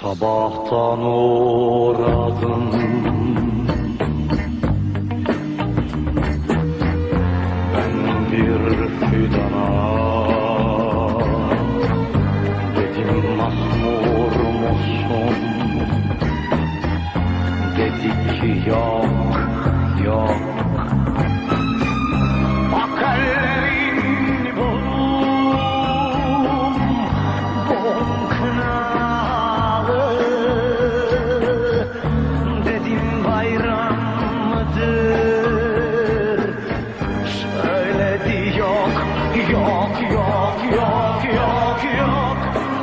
Sabahtan uğradım. Ben bir fidana Dedim mahmur musun? Dedi ki yok yok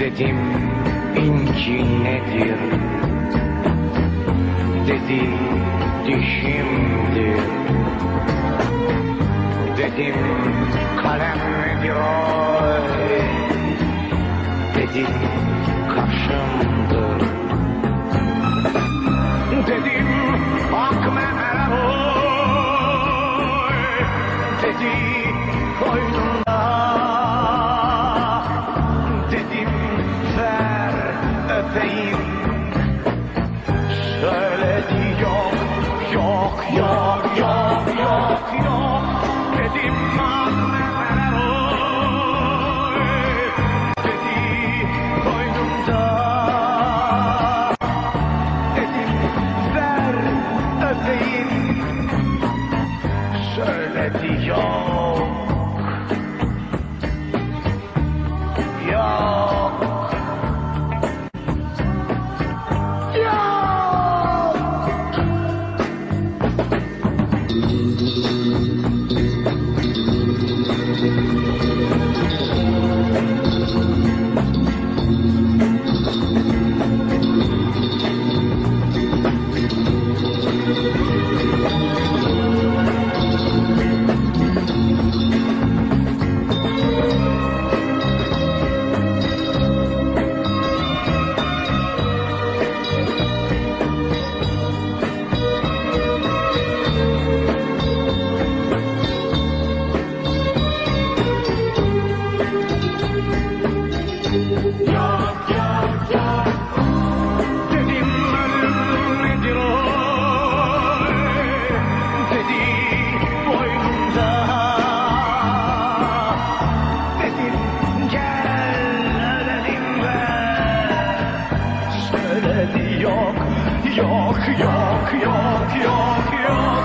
Dedim inci nedir? Dedi dişimdir. Dedim kalem nedir oy Dedi kaşımdır. Dedim ver öpeyim. Yok yok yok yok Mm-hmm. yok, yok, yok, yok, yok.